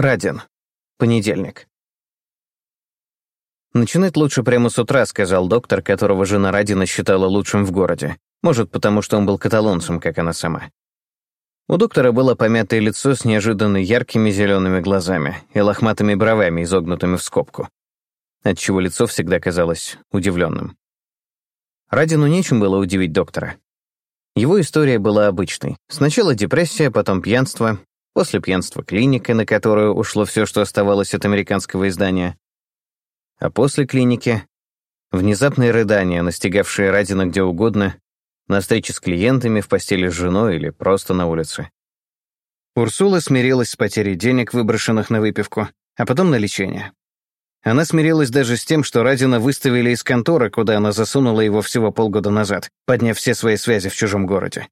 Радин. Понедельник. «Начинать лучше прямо с утра», — сказал доктор, которого жена Радина считала лучшим в городе. Может, потому что он был каталонцем, как она сама. У доктора было помятое лицо с неожиданно яркими зелеными глазами и лохматыми бровями, изогнутыми в скобку, отчего лицо всегда казалось удивленным. Радину нечем было удивить доктора. Его история была обычной. Сначала депрессия, потом пьянство, После пьянства клиника, на которую ушло все, что оставалось от американского издания. А после клиники — внезапные рыдания, настигавшие Радина где угодно, на встрече с клиентами, в постели с женой или просто на улице. Урсула смирилась с потерей денег, выброшенных на выпивку, а потом на лечение. Она смирилась даже с тем, что Радина выставили из конторы, куда она засунула его всего полгода назад, подняв все свои связи в чужом городе.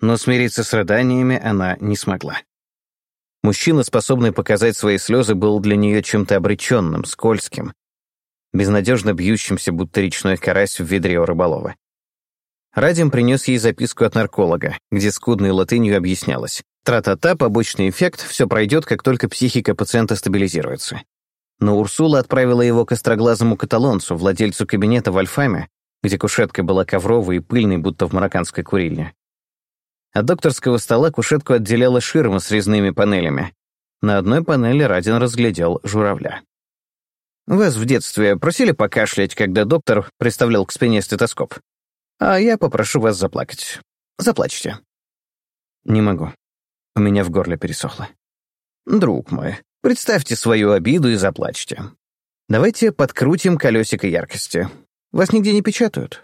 Но смириться с рыданиями она не смогла. Мужчина, способный показать свои слезы, был для нее чем-то обреченным, скользким, безнадежно бьющимся, будто речной карась в ведре у рыболова. Радим принес ей записку от нарколога, где скудной латынью объяснялось. Тра-та-та, побочный эффект, все пройдет, как только психика пациента стабилизируется. Но Урсула отправила его к остроглазому каталонцу, владельцу кабинета в Альфаме, где кушетка была ковровой и пыльной, будто в марокканской курильне. От докторского стола кушетку отделяла ширма с резными панелями. На одной панели Радин разглядел журавля. «Вас в детстве просили покашлять, когда доктор приставлял к спине стетоскоп. А я попрошу вас заплакать. Заплачьте». «Не могу. У меня в горле пересохло». «Друг мой, представьте свою обиду и заплачьте. Давайте подкрутим колесико яркости. Вас нигде не печатают.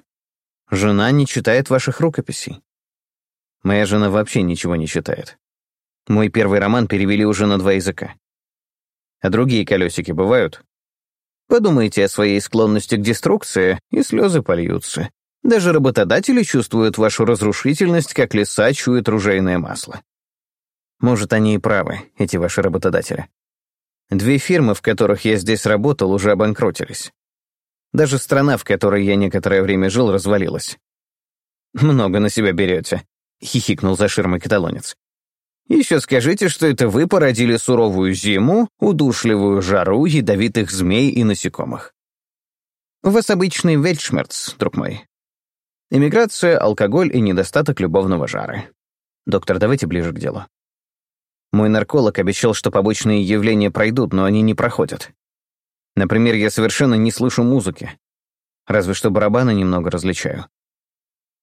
Жена не читает ваших рукописей. Моя жена вообще ничего не читает. Мой первый роман перевели уже на два языка. А другие колесики бывают? Подумайте о своей склонности к деструкции, и слезы польются. Даже работодатели чувствуют вашу разрушительность, как леса чуют ружейное масло. Может, они и правы, эти ваши работодатели. Две фирмы, в которых я здесь работал, уже обанкротились. Даже страна, в которой я некоторое время жил, развалилась. Много на себя берете. — хихикнул за ширмой каталонец. «Еще скажите, что это вы породили суровую зиму, удушливую жару, ядовитых змей и насекомых. У вас обычный вельшмерц, друг мой. Иммиграция, алкоголь и недостаток любовного жара. Доктор, давайте ближе к делу. Мой нарколог обещал, что побочные явления пройдут, но они не проходят. Например, я совершенно не слышу музыки. Разве что барабаны немного различаю.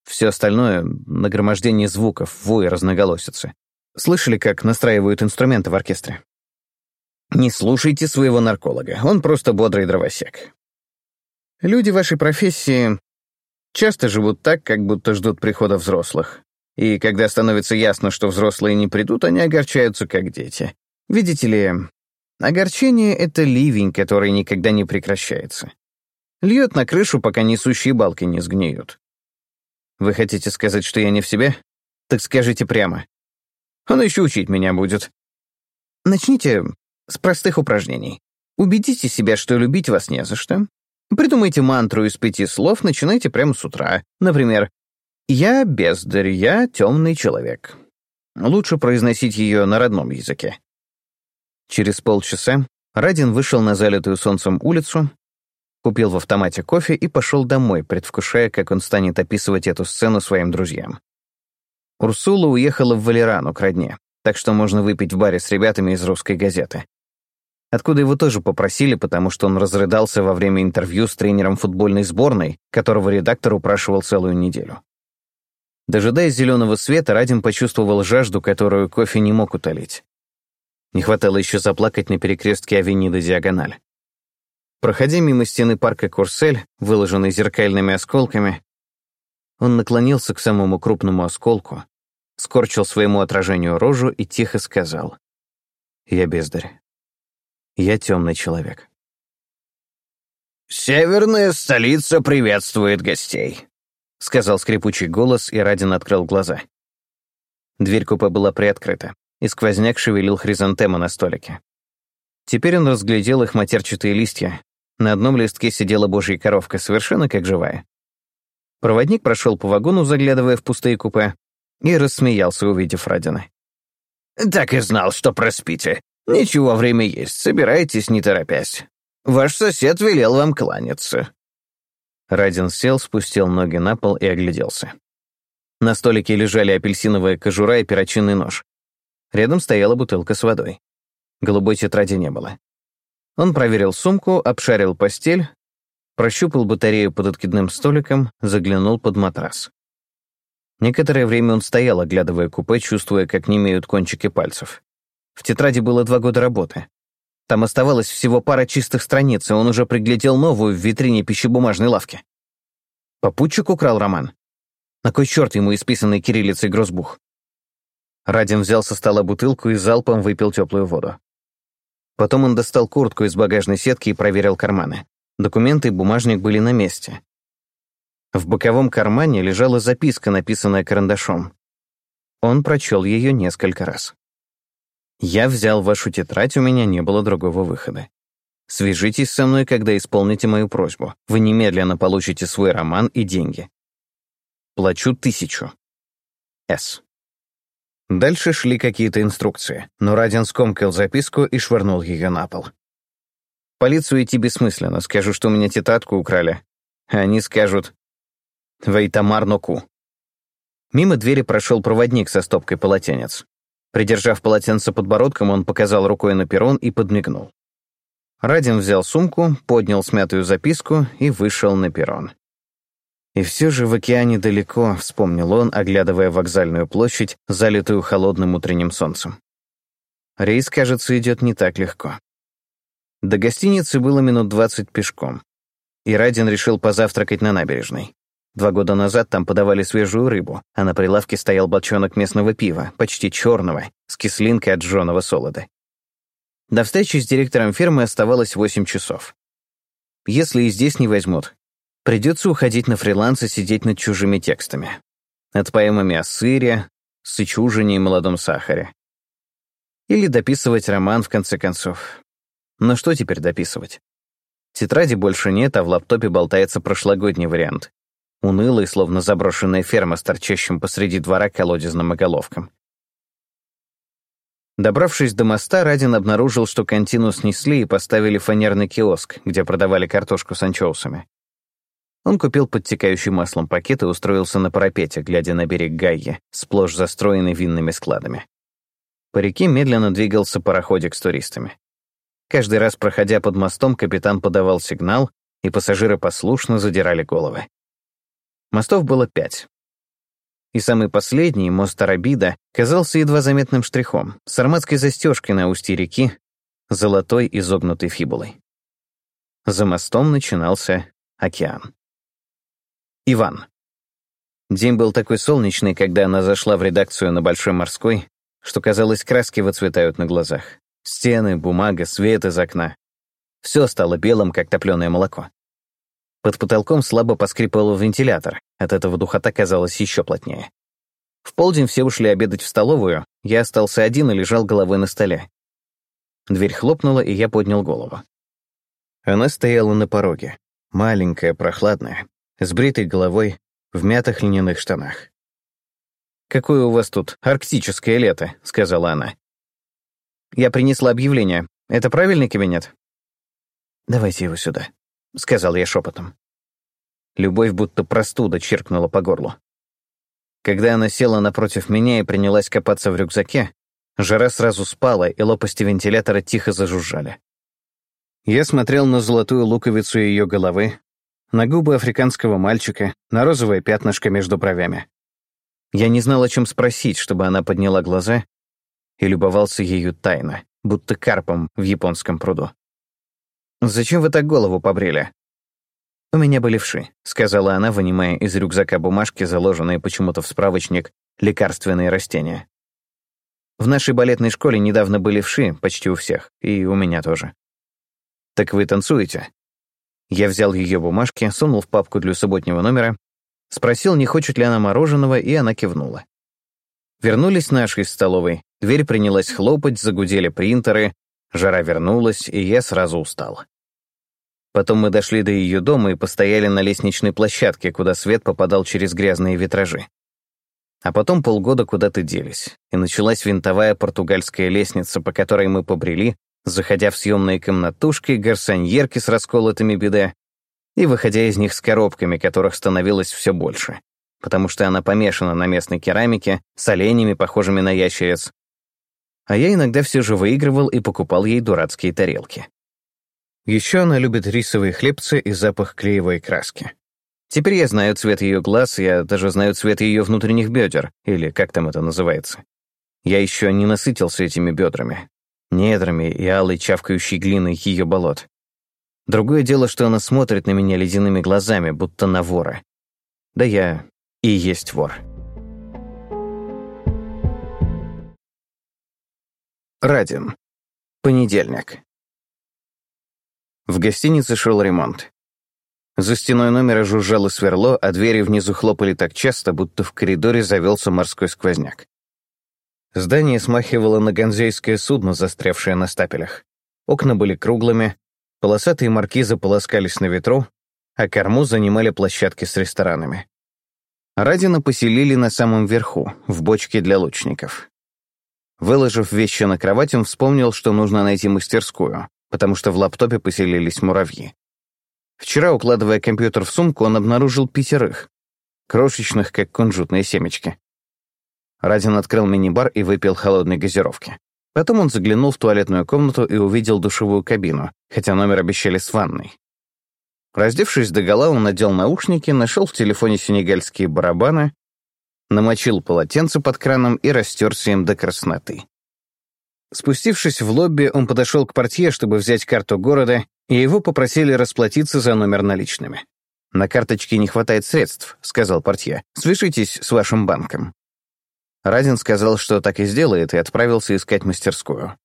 Все остальное — нагромождение звуков, вой разноголосицы. Слышали, как настраивают инструменты в оркестре? Не слушайте своего нарколога, он просто бодрый дровосек. Люди вашей профессии часто живут так, как будто ждут прихода взрослых. И когда становится ясно, что взрослые не придут, они огорчаются, как дети. Видите ли, огорчение — это ливень, который никогда не прекращается. Льет на крышу, пока несущие балки не сгниют. Вы хотите сказать, что я не в себе? Так скажите прямо. Он еще учить меня будет. Начните с простых упражнений. Убедите себя, что любить вас не за что. Придумайте мантру из пяти слов, начинайте прямо с утра. Например, «Я бездарь, я темный человек». Лучше произносить ее на родном языке. Через полчаса Радин вышел на залитую солнцем улицу, купил в автомате кофе и пошел домой, предвкушая, как он станет описывать эту сцену своим друзьям. Урсула уехала в Валерану к родне, так что можно выпить в баре с ребятами из русской газеты. Откуда его тоже попросили, потому что он разрыдался во время интервью с тренером футбольной сборной, которого редактор упрашивал целую неделю. Дожидаясь зеленого света, Радим почувствовал жажду, которую кофе не мог утолить. Не хватало еще заплакать на перекрестке Авенида Диагональ. Проходя мимо стены парка Курсель, выложенной зеркальными осколками, он наклонился к самому крупному осколку, скорчил своему отражению рожу и тихо сказал «Я бездарь. Я темный человек». «Северная столица приветствует гостей», — сказал скрипучий голос, и Радин открыл глаза. Дверь купе была приоткрыта, и сквозняк шевелил хризантемы на столике. Теперь он разглядел их матерчатые листья, на одном листке сидела божья коровка, совершенно как живая. Проводник прошел по вагону, заглядывая в пустые купе, и рассмеялся, увидев Радина. «Так и знал, что проспите. Ничего, время есть, собирайтесь, не торопясь. Ваш сосед велел вам кланяться». Радин сел, спустил ноги на пол и огляделся. На столике лежали апельсиновая кожура и перочинный нож. Рядом стояла бутылка с водой. Голубой тетради не было. Он проверил сумку, обшарил постель, прощупал батарею под откидным столиком, заглянул под матрас. Некоторое время он стоял, оглядывая купе, чувствуя, как немеют кончики пальцев. В тетради было два года работы. Там оставалось всего пара чистых страниц, и он уже приглядел новую в витрине пищебумажной лавки. Попутчик украл роман. На кой черт ему исписанный кириллицей грозбух? Радин взял со стола бутылку и залпом выпил теплую воду. Потом он достал куртку из багажной сетки и проверил карманы. Документы и бумажник были на месте. В боковом кармане лежала записка, написанная карандашом. Он прочел ее несколько раз. «Я взял вашу тетрадь, у меня не было другого выхода. Свяжитесь со мной, когда исполните мою просьбу. Вы немедленно получите свой роман и деньги. Плачу тысячу. С. Дальше шли какие-то инструкции, но Радин скомкал записку и швырнул ее на пол. полицию идти бессмысленно, скажу, что у меня тетрадку украли. А они скажут «Вейтамар Ноку». Мимо двери прошел проводник со стопкой полотенец. Придержав полотенце подбородком, он показал рукой на перрон и подмигнул. Радин взял сумку, поднял смятую записку и вышел на перрон. И все же в океане далеко, вспомнил он, оглядывая вокзальную площадь, залитую холодным утренним солнцем. Рейс, кажется, идет не так легко. До гостиницы было минут двадцать пешком. И Радин решил позавтракать на набережной. Два года назад там подавали свежую рыбу, а на прилавке стоял бочонок местного пива, почти черного, с кислинкой от жженого солода. До встречи с директором фирмы оставалось восемь часов. Если и здесь не возьмут, Придется уходить на фриланс и сидеть над чужими текстами. Над поэмами о сыре, сычужине и молодом сахаре. Или дописывать роман, в конце концов. Но что теперь дописывать? Тетради больше нет, а в лаптопе болтается прошлогодний вариант. Унылый, словно заброшенная ферма с торчащим посреди двора колодезным оголовком. Добравшись до моста, Радин обнаружил, что контину снесли и поставили фанерный киоск, где продавали картошку с анчоусами. Он купил подтекающий маслом пакет и устроился на парапете, глядя на берег Гайи, сплошь застроенный винными складами. По реке медленно двигался пароходик с туристами. Каждый раз, проходя под мостом, капитан подавал сигнал, и пассажиры послушно задирали головы. Мостов было пять. И самый последний, мост Арабида, казался едва заметным штрихом, с арматской застежкой на устье реки, золотой изогнутой фибулой. За мостом начинался океан. Иван. День был такой солнечный, когда она зашла в редакцию на Большой морской, что, казалось, краски выцветают на глазах. Стены, бумага, свет из окна. Все стало белым, как топленое молоко. Под потолком слабо поскрипывал вентилятор, от этого духота казалась еще плотнее. В полдень все ушли обедать в столовую, я остался один и лежал головой на столе. Дверь хлопнула, и я поднял голову. Она стояла на пороге, маленькая, прохладная, с бритой головой, в мятых льняных штанах. «Какое у вас тут арктическое лето», — сказала она. «Я принесла объявление. Это правильный кабинет?» «Давайте его сюда», — сказал я шепотом. Любовь будто простуда чиркнула по горлу. Когда она села напротив меня и принялась копаться в рюкзаке, жара сразу спала, и лопасти вентилятора тихо зажужжали. Я смотрел на золотую луковицу ее головы, на губы африканского мальчика, на розовое пятнышко между бровями. Я не знал, о чем спросить, чтобы она подняла глаза и любовался ею тайно, будто карпом в японском пруду. «Зачем вы так голову побрили?» «У меня были вши», — сказала она, вынимая из рюкзака бумажки, заложенные почему-то в справочник, лекарственные растения. «В нашей балетной школе недавно были вши, почти у всех, и у меня тоже». «Так вы танцуете?» Я взял ее бумажки, сунул в папку для субботнего номера, спросил, не хочет ли она мороженого, и она кивнула. Вернулись наши из столовой, дверь принялась хлопать, загудели принтеры, жара вернулась, и я сразу устал. Потом мы дошли до ее дома и постояли на лестничной площадке, куда свет попадал через грязные витражи. А потом полгода куда-то делись, и началась винтовая португальская лестница, по которой мы побрели, заходя в съемные комнатушки, гарсоньерки с расколотыми биде, и выходя из них с коробками, которых становилось все больше, потому что она помешана на местной керамике, с оленями, похожими на ящериц. А я иногда все же выигрывал и покупал ей дурацкие тарелки. Еще она любит рисовые хлебцы и запах клеевой краски. Теперь я знаю цвет ее глаз, я даже знаю цвет ее внутренних бедер, или как там это называется. Я еще не насытился этими бедрами, недрами и алой чавкающей глиной ее болот. Другое дело, что она смотрит на меня ледяными глазами, будто на вора. Да я и есть вор. Радин. Понедельник. В гостинице шел ремонт. За стеной номера жужжало сверло, а двери внизу хлопали так часто, будто в коридоре завелся морской сквозняк. Здание смахивало на ганзейское судно, застрявшее на стапелях. Окна были круглыми, полосатые маркизы полоскались на ветру, а корму занимали площадки с ресторанами. Радина поселили на самом верху, в бочке для лучников. Выложив вещи на кровать, он вспомнил, что нужно найти мастерскую, потому что в лаптопе поселились муравьи. Вчера, укладывая компьютер в сумку, он обнаружил пятерых, крошечных, как кунжутные семечки. Радин открыл мини-бар и выпил холодной газировки. Потом он заглянул в туалетную комнату и увидел душевую кабину, хотя номер обещали с ванной. Раздевшись догола, он надел наушники, нашел в телефоне сенегальские барабаны, намочил полотенце под краном и растерся им до красноты. Спустившись в лобби, он подошел к портье, чтобы взять карту города, и его попросили расплатиться за номер наличными. «На карточке не хватает средств», — сказал портье. «Свяжитесь с вашим банком». Радин сказал, что так и сделает, и отправился искать мастерскую.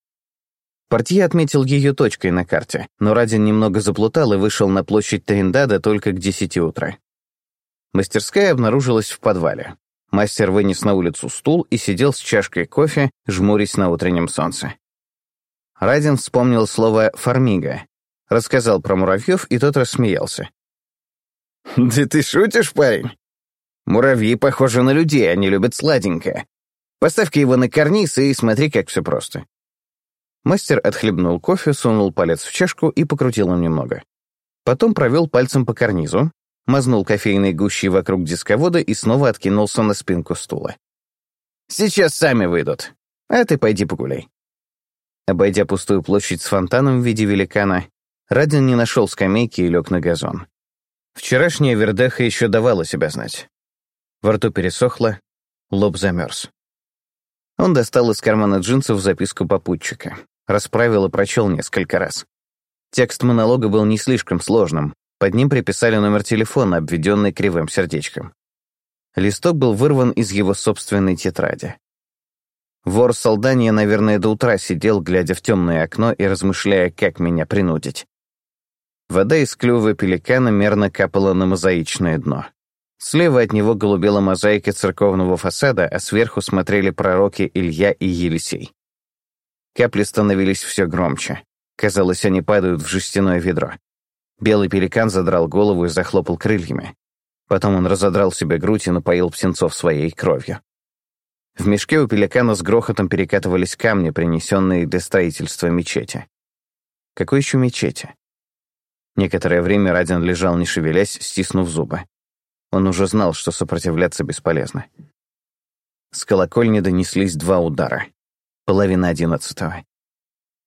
Портье отметил ее точкой на карте, но Радин немного заплутал и вышел на площадь Триндада только к десяти утра. Мастерская обнаружилась в подвале. Мастер вынес на улицу стул и сидел с чашкой кофе, жмурясь на утреннем солнце. Радин вспомнил слово «фармига», рассказал про муравьев, и тот рассмеялся. «Да ты шутишь, парень? Муравьи похожи на людей, они любят сладенькое. Поставь-ка его на карниз и смотри, как все просто». Мастер отхлебнул кофе, сунул палец в чашку и покрутил им немного. Потом провел пальцем по карнизу, мазнул кофейной гущей вокруг дисковода и снова откинулся на спинку стула. «Сейчас сами выйдут. А ты пойди погуляй». Обойдя пустую площадь с фонтаном в виде великана, Радин не нашел скамейки и лег на газон. Вчерашняя вердеха еще давала себя знать. Во рту пересохло, лоб замерз. Он достал из кармана джинсов записку попутчика, расправил и прочел несколько раз. Текст монолога был не слишком сложным, под ним приписали номер телефона, обведенный кривым сердечком. Листок был вырван из его собственной тетради. Вор Солдания, наверное, до утра сидел, глядя в темное окно и размышляя, как меня принудить. Вода из клюва пеликана мерно капала на мозаичное дно. Слева от него голубела мозаика церковного фасада, а сверху смотрели пророки Илья и Елисей. Капли становились все громче. Казалось, они падают в жестяное ведро. Белый пеликан задрал голову и захлопал крыльями. Потом он разодрал себе грудь и напоил птенцов своей кровью. В мешке у пеликана с грохотом перекатывались камни, принесенные для строительства мечети. Какой еще мечети? Некоторое время Радин лежал, не шевелясь, стиснув зубы. Он уже знал, что сопротивляться бесполезно. С колокольни донеслись два удара. Половина одиннадцатого.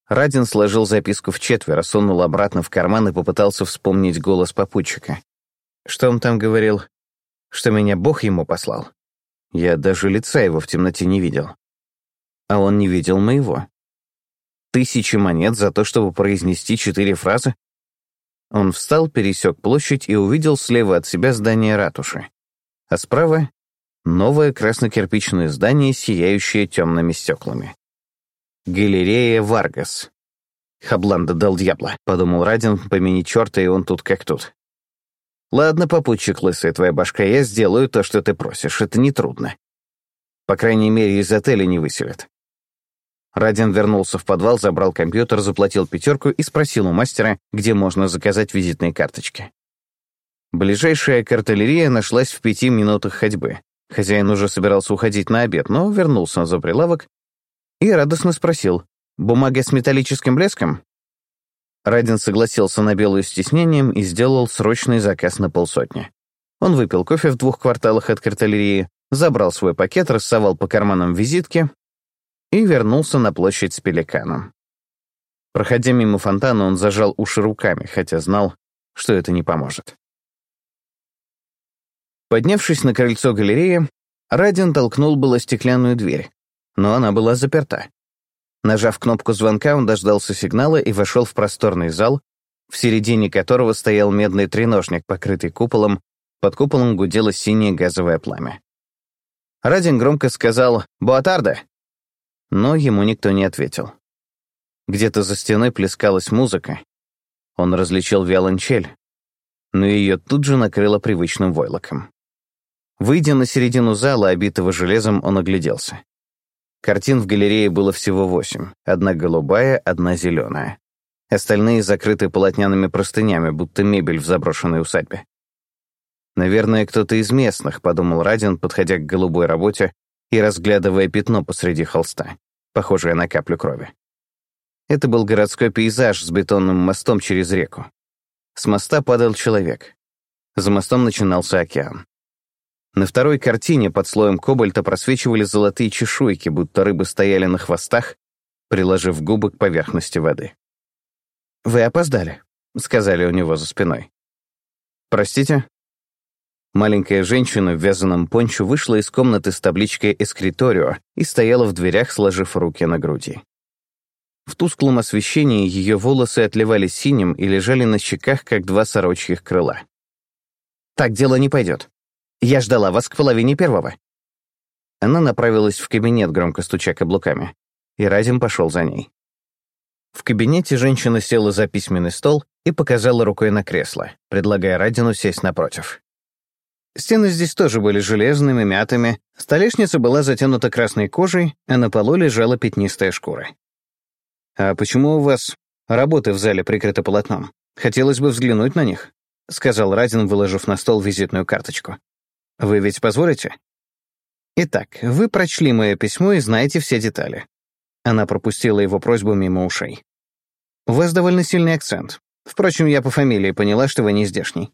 Радин сложил записку в четверо, сунул обратно в карман и попытался вспомнить голос попутчика. Что он там говорил? Что меня Бог ему послал? Я даже лица его в темноте не видел. А он не видел моего. Тысячи монет за то, чтобы произнести четыре фразы? Он встал, пересек площадь и увидел слева от себя здание ратуши. А справа — новое краснокирпичное здание, сияющее темными стеклами. Галерея Варгас. Hablando del diablo, подумал Радин, помяни черта, и он тут как тут. Ладно, попутчик лысый, твоя башка, я сделаю то, что ты просишь, это нетрудно. По крайней мере, из отеля не выселят. Радин вернулся в подвал, забрал компьютер, заплатил пятерку и спросил у мастера, где можно заказать визитные карточки. Ближайшая картелерия нашлась в пяти минутах ходьбы, Хозяин уже собирался уходить на обед, но вернулся за прилавок и радостно спросил, «Бумага с металлическим блеском?» Радин согласился на белую с тиснением и сделал срочный заказ на полсотни. Он выпил кофе в двух кварталах от картелерии, забрал свой пакет, рассовал по карманам визитки и вернулся на площадь с пеликаном. Проходя мимо фонтана, он зажал уши руками, хотя знал, что это не поможет. Поднявшись на крыльцо галереи, Радин толкнул было стеклянную дверь, но она была заперта. Нажав кнопку звонка, он дождался сигнала и вошел в просторный зал, в середине которого стоял медный треножник, покрытый куполом, под куполом гудело синее газовое пламя. Радин громко сказал «Буатарда!», но ему никто не ответил. Где-то за стеной плескалась музыка. Он различил виолончель, но ее тут же накрыло привычным войлоком. Выйдя на середину зала, обитого железом, он огляделся. Картин в галерее было всего восемь. Одна голубая, одна зеленая. Остальные закрыты полотняными простынями, будто мебель в заброшенной усадьбе. «Наверное, кто-то из местных», — подумал Радин, подходя к голубой работе и разглядывая пятно посреди холста, похожее на каплю крови. Это был городской пейзаж с бетонным мостом через реку. С моста падал человек. За мостом начинался океан. На второй картине под слоем кобальта просвечивали золотые чешуйки, будто рыбы стояли на хвостах, приложив губы к поверхности воды. «Вы опоздали», — сказали у него за спиной. «Простите?» Маленькая женщина в вязаном пончо вышла из комнаты с табличкой «Эскриторио» и стояла в дверях, сложив руки на груди. В тусклом освещении ее волосы отливали синим и лежали на щеках, как два сорочьих крыла. «Так дело не пойдет. Я ждала вас к половине первого». Она направилась в кабинет, громко стуча каблуками, и Разим пошел за ней. В кабинете женщина села за письменный стол и показала рукой на кресло, предлагая Радину сесть напротив. Стены здесь тоже были железными, мятыми, столешница была затянута красной кожей, а на полу лежала пятнистая шкура. «А почему у вас работы в зале прикрыты полотном? Хотелось бы взглянуть на них», — сказал Радин, выложив на стол визитную карточку. Вы ведь позволите? Итак, вы прочли мое письмо и знаете все детали. Она пропустила его просьбу мимо ушей. У вас довольно сильный акцент. Впрочем, я по фамилии поняла, что вы не здешний.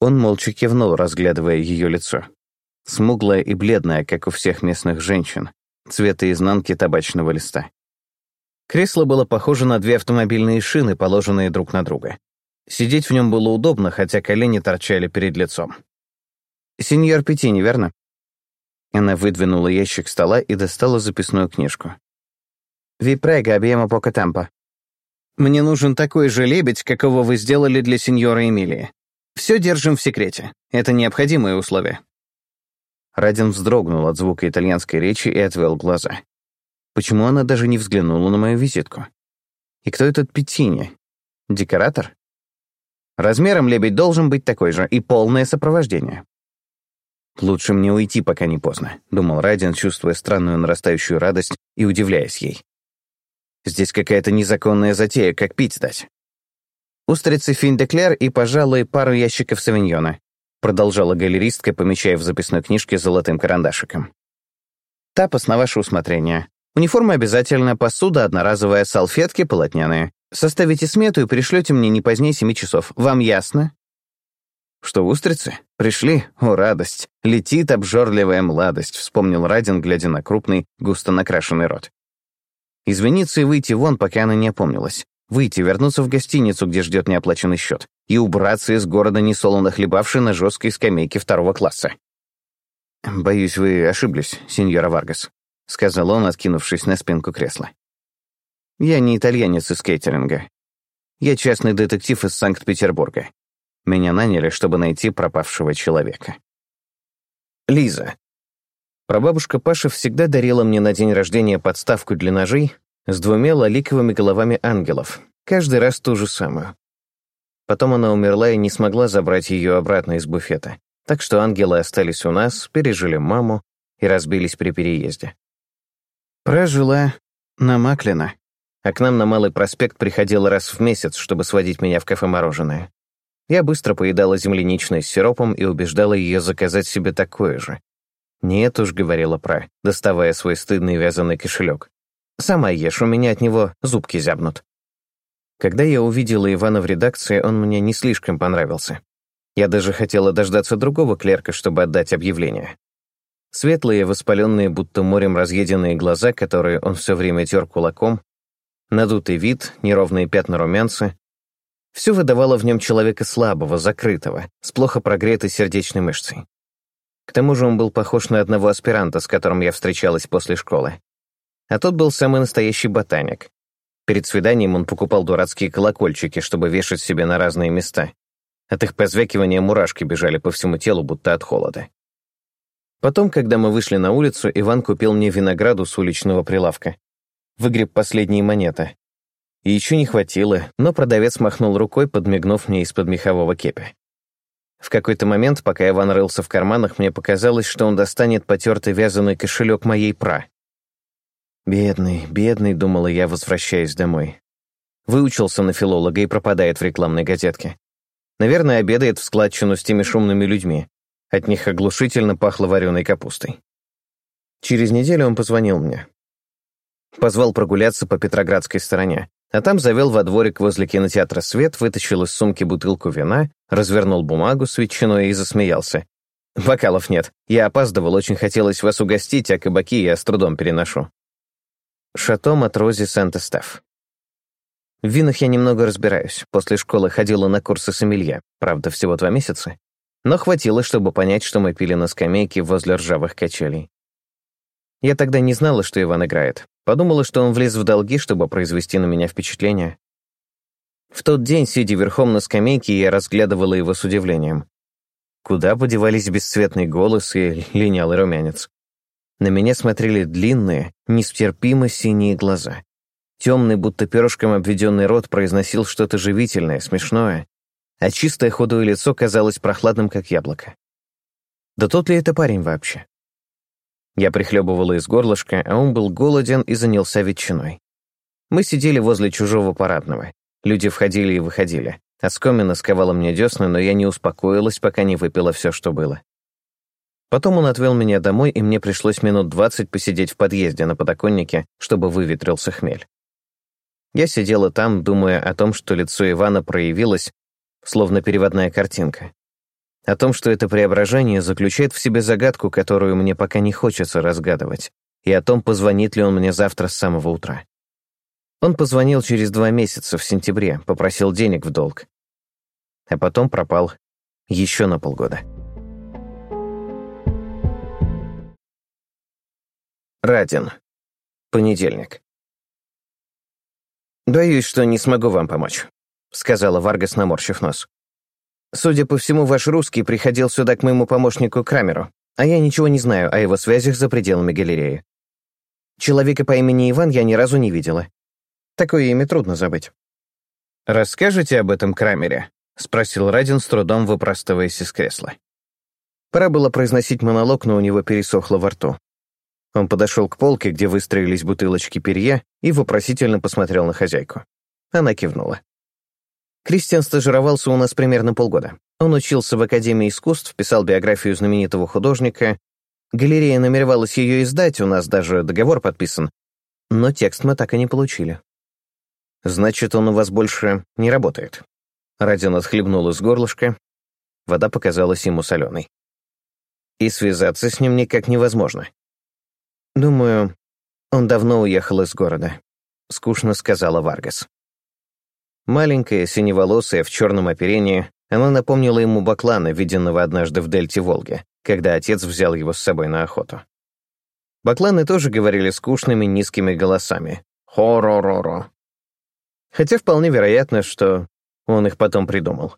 Он молча кивнул, разглядывая ее лицо. Смуглая и бледная, как у всех местных женщин, цвета изнанки табачного листа. Кресло было похоже на две автомобильные шины, положенные друг на друга. Сидеть в нем было удобно, хотя колени торчали перед лицом. «Сеньор Петини, верно?» Она выдвинула ящик стола и достала записную книжку. «Ви прега абьема пока тампа». «Мне нужен такой же лебедь, какого вы сделали для сеньора Эмилии. Все держим в секрете. Это необходимые условия». Радин вздрогнул от звука итальянской речи и отвел глаза. Почему она даже не взглянула на мою визитку? И кто этот Петини? Декоратор? Размером лебедь должен быть такой же, и полное сопровождение. «Лучше мне уйти, пока не поздно», — думал Райден, чувствуя странную нарастающую радость и удивляясь ей. «Здесь какая-то незаконная затея, как пить дать». «Устрицы финдеклер и, пожалуй, пару ящиков савиньона», продолжала галеристка, помечая в записной книжке золотым карандашиком. «Тапос на ваше усмотрение. Униформа обязательно, посуда одноразовая, салфетки полотняные. Составите смету и пришлете мне не позднее семи часов. Вам ясно?» «Что, устрицы? Пришли? О, радость! Летит обжорливая младость», — вспомнил Радин, глядя на крупный, густо накрашенный рот. Извиниться и выйти вон, пока она не опомнилась. Выйти, вернуться в гостиницу, где ждет неоплаченный счет, и убраться из города, несолоно хлебавшей на жесткой скамейке второго класса. «Боюсь, вы ошиблись, сеньора Варгас», — сказал он, откинувшись на спинку кресла. «Я не итальянец из кейтеринга. Я частный детектив из Санкт-Петербурга. Меня наняли, чтобы найти пропавшего человека. Лиза. Прабабушка Паша всегда дарила мне на день рождения подставку для ножей с двумя лоликовыми головами ангелов, каждый раз ту же самую. Потом она умерла и не смогла забрать ее обратно из буфета, так что ангелы остались у нас, пережили маму и разбились при переезде. Прожила на Маклина, а к нам на Малый проспект приходила раз в месяц, чтобы сводить меня в кафе-мороженое. Я быстро поедала земляничное с сиропом и убеждала ее заказать себе такое же, «Нет уж», — говорила Пра, доставая свой стыдный вязаный кошелек. «Сама ешь, у меня от него зубки зябнут». Когда я увидела Ивана в редакции, он мне не слишком понравился. Я даже хотела дождаться другого клерка, чтобы отдать объявление. Светлые, воспаленные, будто морем разъеденные глаза, которые он все время тер кулаком, надутый вид, неровные пятна румянца. Все выдавало в нем человека слабого, закрытого, с плохо прогретой сердечной мышцей. К тому же он был похож на одного аспиранта, с которым я встречалась после школы. А тот был самый настоящий ботаник. Перед свиданием он покупал дурацкие колокольчики, чтобы вешать себе на разные места, от их позвякивания мурашки бежали по всему телу, будто от холода. Потом, когда мы вышли на улицу, Иван купил мне винограду с уличного прилавка. Выгреб последние монеты. И еще не хватило, но продавец махнул рукой, подмигнув мне из-под мехового кепи. В какой-то момент, пока Иван рылся в карманах, мне показалось, что он достанет потертый вязаный кошелек моей пра. «Бедный, бедный», — думала я, возвращаясь домой. Выучился на филолога и пропадает в рекламной газетке. Наверное, обедает в складчину с теми шумными людьми. От них оглушительно пахло вареной капустой. Через неделю он позвонил мне. Позвал прогуляться по Петроградской стороне, а там завел во дворик возле кинотеатра «Свет», вытащил из сумки бутылку вина, развернул бумагу с ветчиной и засмеялся. «Бокалов нет. Я опаздывал, очень хотелось вас угостить, а кабаки я с трудом переношу». Шато Матрози Сент-Эстеф. В винах я немного разбираюсь. После школы ходила на курсы сомелье, правда, всего два месяца. Но хватило, чтобы понять, что мы пили на скамейке возле ржавых качелей. Я тогда не знала, что Иван играет. Подумала, что он влез в долги, чтобы произвести на меня впечатление. В тот день, сидя верхом на скамейке, я разглядывала его с удивлением. Куда подевались бесцветный голос и линялый румянец? На меня смотрели длинные, нестерпимо синие глаза. Темный, будто перышком обведенный рот произносил что-то живительное, смешное, а чистое худое лицо казалось прохладным, как яблоко. Да тот ли это парень вообще? Я прихлебывала из горлышка, а он был голоден и занялся ветчиной. Мы сидели возле чужого парадного. Люди входили и выходили. Оскомина сковала мне десны, но я не успокоилась, пока не выпила все, что было. Потом он отвел меня домой, и мне пришлось минут двадцать посидеть в подъезде на подоконнике, чтобы выветрился хмель. Я сидела там, думая о том, что лицо Ивана проявилось, словно переводная картинка. О том, что это преображение заключает в себе загадку, которую мне пока не хочется разгадывать, и о том, позвонит ли он мне завтра с самого утра. Он позвонил через два месяца, в сентябре, попросил денег в долг. А потом пропал еще на полгода. Радин. Понедельник. «Боюсь, что не смогу вам помочь», — сказала Варгас, наморщив нос. «Судя по всему, ваш русский приходил сюда к моему помощнику Крамеру, а я ничего не знаю о его связях за пределами галереи. Человека по имени Иван я ни разу не видела. Такое имя трудно забыть». «Расскажете об этом Крамере?» — спросил Радин, с трудом выпростываясь из кресла. Пора было произносить монолог, но у него пересохло во рту. Он подошел к полке, где выстроились бутылочки перье, и вопросительно посмотрел на хозяйку. Она кивнула. Кристиан стажировался у нас примерно полгода. Он учился в Академии искусств, писал биографию знаменитого художника. Галерея намеревалась ее издать, у нас даже договор подписан. Но текст мы так и не получили. «Значит, он у вас больше не работает?» Радин отхлебнул из горлышка. Вода показалась ему соленой. «И связаться с ним никак невозможно. «Думаю, он давно уехал из города», — скучно сказала Варгас. Маленькая, синеволосая, в черном оперении, она напомнила ему Баклана, виденного однажды в дельте Волги, когда отец взял его с собой на охоту. Бакланы тоже говорили скучными низкими голосами. «Хо-ро-ро-ро». Хотя вполне вероятно, что он их потом придумал.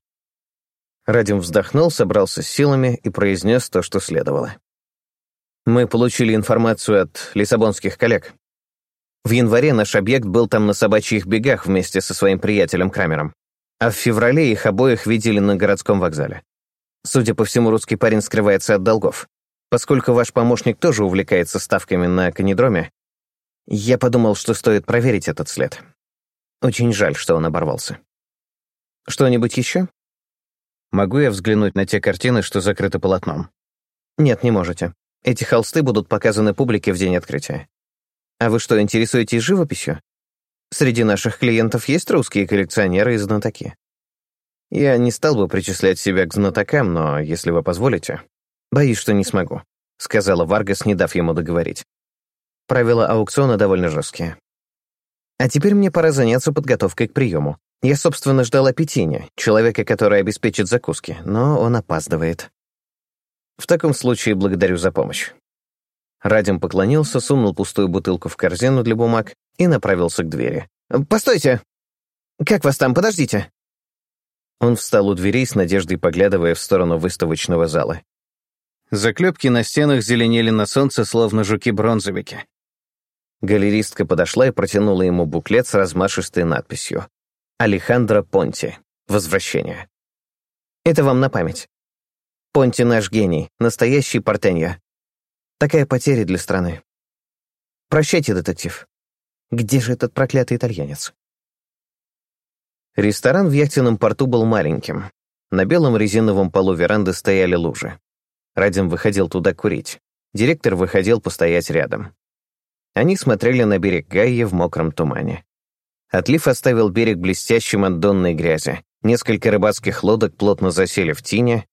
Радим вздохнул, собрался с силами и произнес то, что следовало. Мы получили информацию от лиссабонских коллег. В январе наш объект был там на собачьих бегах вместе со своим приятелем Крамером, а в феврале их обоих видели на городском вокзале. Судя по всему, русский парень скрывается от долгов. Поскольку ваш помощник тоже увлекается ставками на канидроме, я подумал, что стоит проверить этот след. Очень жаль, что он оборвался. Что-нибудь еще? Могу я взглянуть на те картины, что закрыты полотном? Нет, не можете. Эти холсты будут показаны публике в день открытия. А вы что, интересуетесь живописью? Среди наших клиентов есть русские коллекционеры и знатоки. Я не стал бы причислять себя к знатокам, но, если вы позволите, боюсь, что не смогу», — сказала Варгас, не дав ему договорить. Правила аукциона довольно жесткие. А теперь мне пора заняться подготовкой к приему. Я, собственно, ждала Петиня, человека, который обеспечит закуски, но он опаздывает. В таком случае благодарю за помощь. Радим поклонился, сунул пустую бутылку в корзину для бумаг и направился к двери. «Постойте! Как вас там? Подождите!» Он встал у дверей с надеждой, поглядывая в сторону выставочного зала. Заклепки на стенах зеленели на солнце, словно жуки-бронзовики. Галеристка подошла и протянула ему буклет с размашистой надписью «Алехандро Понти. Возвращение». «Это вам на память. Понти наш гений, настоящий портенья. Такая потеря для страны. Прощайте, детектив. Где же этот проклятый итальянец?» Ресторан в яхтенном порту был маленьким. На белом резиновом полу веранды стояли лужи. Радим выходил туда курить. Директор выходил постоять рядом. Они смотрели на берег Гайи в мокром тумане. Отлив оставил берег блестящим от донной грязи. Несколько рыбацких лодок плотно засели в тине.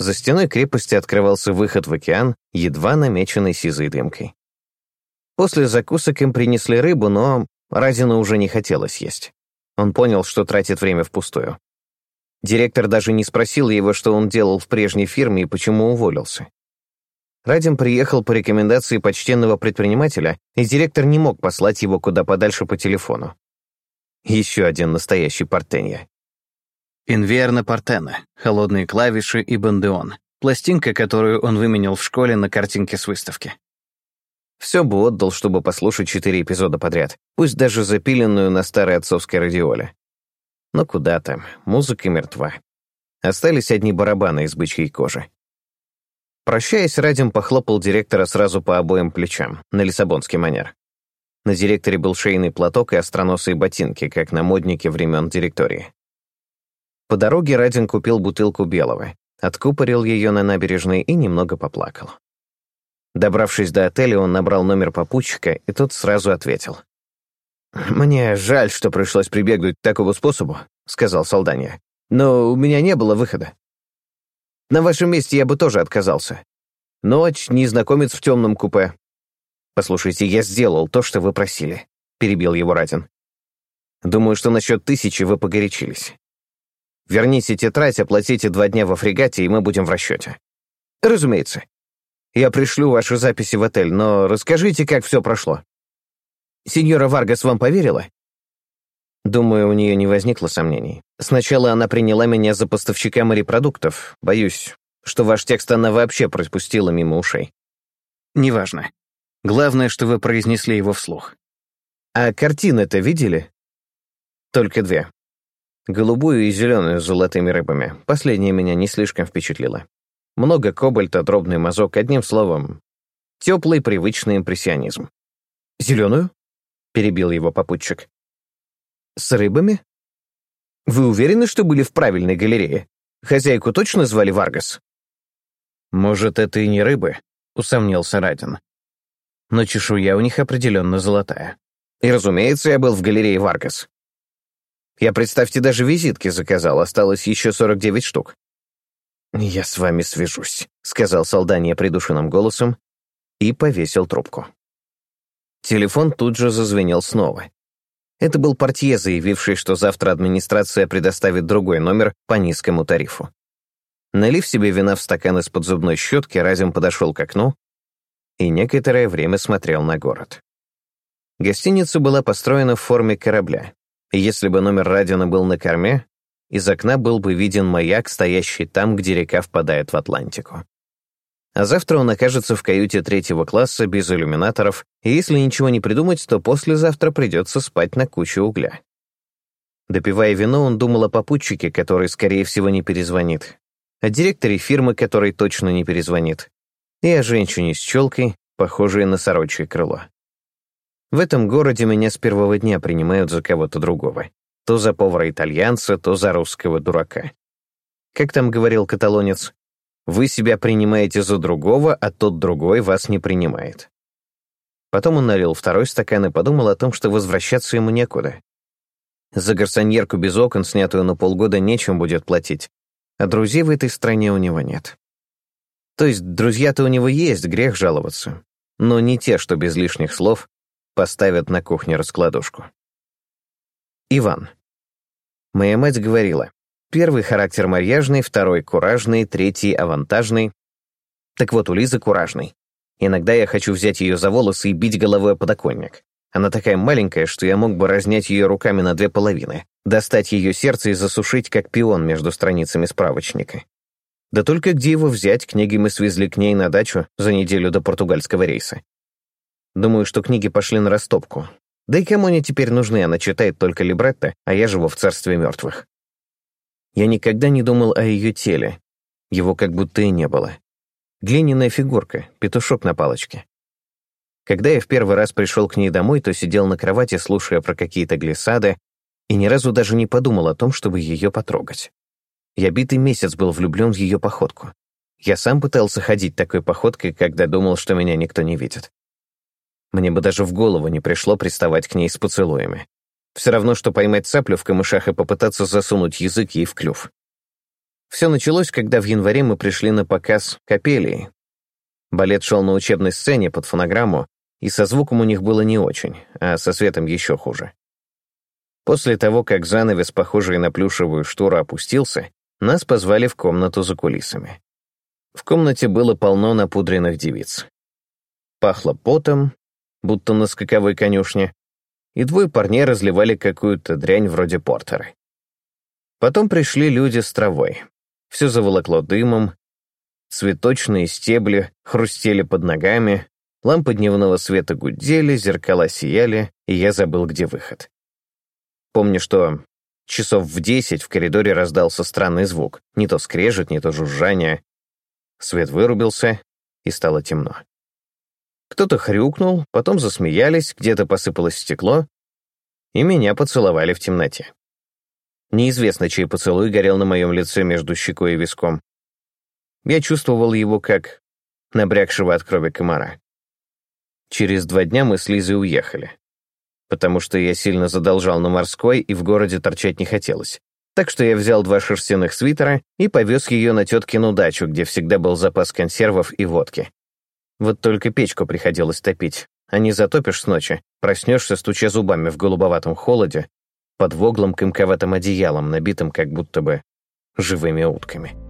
За стеной крепости открывался выход в океан, едва намеченный сизой дымкой. После закусок им принесли рыбу, но Разину уже не хотелось есть. Он понял, что тратит время впустую. Директор даже не спросил его, что он делал в прежней фирме и почему уволился. Радим приехал по рекомендации почтенного предпринимателя, и директор не мог послать его куда подальше по телефону. Еще один настоящий портенья. Инверно Портена, холодные клавиши и бандеон, пластинка, которую он выменял в школе на картинке с выставки. Все бы отдал, чтобы послушать четыре эпизода подряд, пусть даже запиленную на старой отцовской радиоле. Но куда там, музыка мертва. Остались одни барабаны из бычьей кожи. Прощаясь, Радим похлопал директора сразу по обоим плечам, на лиссабонский манер. На директоре был шейный платок и остроносые ботинки, как на моднике времен директории. По дороге Радин купил бутылку белого, откупорил ее на набережной и немного поплакал. Добравшись до отеля, он набрал номер попутчика, и тот сразу ответил. «Мне жаль, что пришлось прибегнуть к такому способу», — сказал Солданья. «Но у меня не было выхода. На вашем месте я бы тоже отказался. Ночь, незнакомец в темном купе». «Послушайте, я сделал то, что вы просили», — перебил его Радин. «Думаю, что насчет тысячи вы погорячились. Верните тетрадь, оплатите два дня во фрегате, и мы будем в расчете». «Разумеется. Я пришлю ваши записи в отель, но расскажите, как все прошло. Сеньора Варгас вам поверила? Думаю, у нее не возникло сомнений. Сначала она приняла меня за поставщика морепродуктов. Боюсь, что ваш текст она вообще пропустила мимо ушей. Неважно. Главное, что вы произнесли его вслух. А картины-то видели? Только две. Голубую и зеленую с золотыми рыбами. Последняя меня не слишком впечатлила. Много кобальта, дробный мазок, одним словом, теплый привычный импрессионизм. «Зеленую?» — перебил его попутчик. «С рыбами? Вы уверены, что были в правильной галерее? Хозяйку точно звали Варгас?» «Может, это и не рыбы?» — усомнился Радин. «Но чешуя у них определенно золотая. И, разумеется, я был в галерее Варгас. Я, представьте, даже визитки заказал, осталось еще 49 штук. «Я с вами свяжусь», — сказал Солдания придушенным голосом и повесил трубку. Телефон тут же зазвенел снова. Это был портье, заявивший, что завтра администрация предоставит другой номер по низкому тарифу. Налив себе вина в стакан из-под зубной щетки, Разим подошел к окну и некоторое время смотрел на город. Гостиница была построена в форме корабля, если бы номер Радина был на корме, из окна был бы виден маяк, стоящий там, где река впадает в Атлантику. А завтра он окажется в каюте третьего класса без иллюминаторов, и если ничего не придумать, то послезавтра придется спать на куче угля. Допивая вино, он думал о попутчике, который, скорее всего, не перезвонит, о директоре фирмы, который точно не перезвонит, и о женщине с челкой, похожей на сорочье крыло. В этом городе меня с первого дня принимают за кого-то другого то за повара-итальянца, то за русского дурака. Как там говорил каталонец, Вы себя принимаете за другого, а тот другой вас не принимает. Потом он налил второй стакан и подумал о том, что возвращаться ему некуда. За гарсоньерку без окон, снятую на полгода, нечем будет платить, а друзей в этой стране у него нет. То есть друзья-то у него есть, грех жаловаться, но не те, что без лишних слов поставят на кухне раскладушку. Иван. Моя мать говорила, первый характер марьяжный, второй куражный, третий авантажный. Так вот, у Лизы куражный. Иногда я хочу взять ее за волосы и бить головой о подоконник. Она такая маленькая, что я мог бы разнять ее руками на две половины, достать ее сердце и засушить, как пион между страницами справочника. Да только где его взять, книги мы свезли к ней на дачу за неделю до португальского рейса. Думаю, что книги пошли на растопку. Да и кому они теперь нужны, она читает только либретто, а я живу в царстве мертвых. Я никогда не думал о ее теле. Его как будто и не было. Глиняная фигурка, петушок на палочке. Когда я в первый раз пришел к ней домой, то сидел на кровати, слушая про какие-то глиссады, и ни разу даже не подумал о том, чтобы ее потрогать. Я битый месяц был влюблен в ее походку. Я сам пытался ходить такой походкой, когда думал, что меня никто не видит. Мне бы даже в голову не пришло приставать к ней с поцелуями. Все равно, что поймать цаплю в камышах и попытаться засунуть язык ей в клюв. Все началось, когда в январе мы пришли на показ «Капелии». Балет шел на учебной сцене под фонограмму, и со звуком у них было не очень, а со светом еще хуже. После того, как занавес, похожий на плюшевую штору, опустился, нас позвали в комнату за кулисами. В комнате было полно напудренных девиц. Пахло потом, будто на скаковой конюшне, и двое парней разливали какую-то дрянь вроде портера. Потом пришли люди с травой. Все заволокло дымом, цветочные стебли хрустели под ногами, лампы дневного света гудели, зеркала сияли, и я забыл, где выход. Помню, что часов в десять в коридоре раздался странный звук, не то скрежет, не то жужжание. Свет вырубился, и стало темно. Кто-то хрюкнул, потом засмеялись, где-то посыпалось стекло, и меня поцеловали в темноте. Неизвестно, чей поцелуй горел на моем лице между щекой и виском. Я чувствовал его как набрякшего от крови комара. Через два дня мы с Лизой уехали, потому что я сильно задолжал на морской и в городе торчать не хотелось. Так что я взял два шерстяных свитера и повез ее на теткину дачу, где всегда был запас консервов и водки. Вот только печку приходилось топить. А не затопишь с ночи, проснешься, стуча зубами в голубоватом холоде, под воглым комковатым одеялом, набитым как будто бы живыми утками.